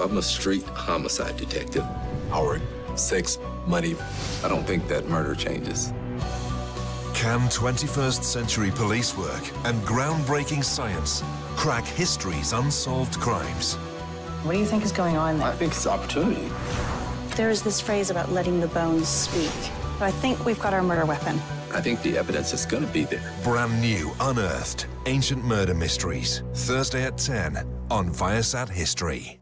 I'm a street homicide detective. Howard, sex, money. I don't think that murder changes. Can 21st century police work and groundbreaking science crack history's unsolved crimes? What do you think is going on there? I think it's opportunity. There is this phrase about letting the bones speak. But I think we've got our murder weapon. I think the evidence is going to be there. Brand new, unearthed, ancient murder mysteries. Thursday at 10 on Viasat History.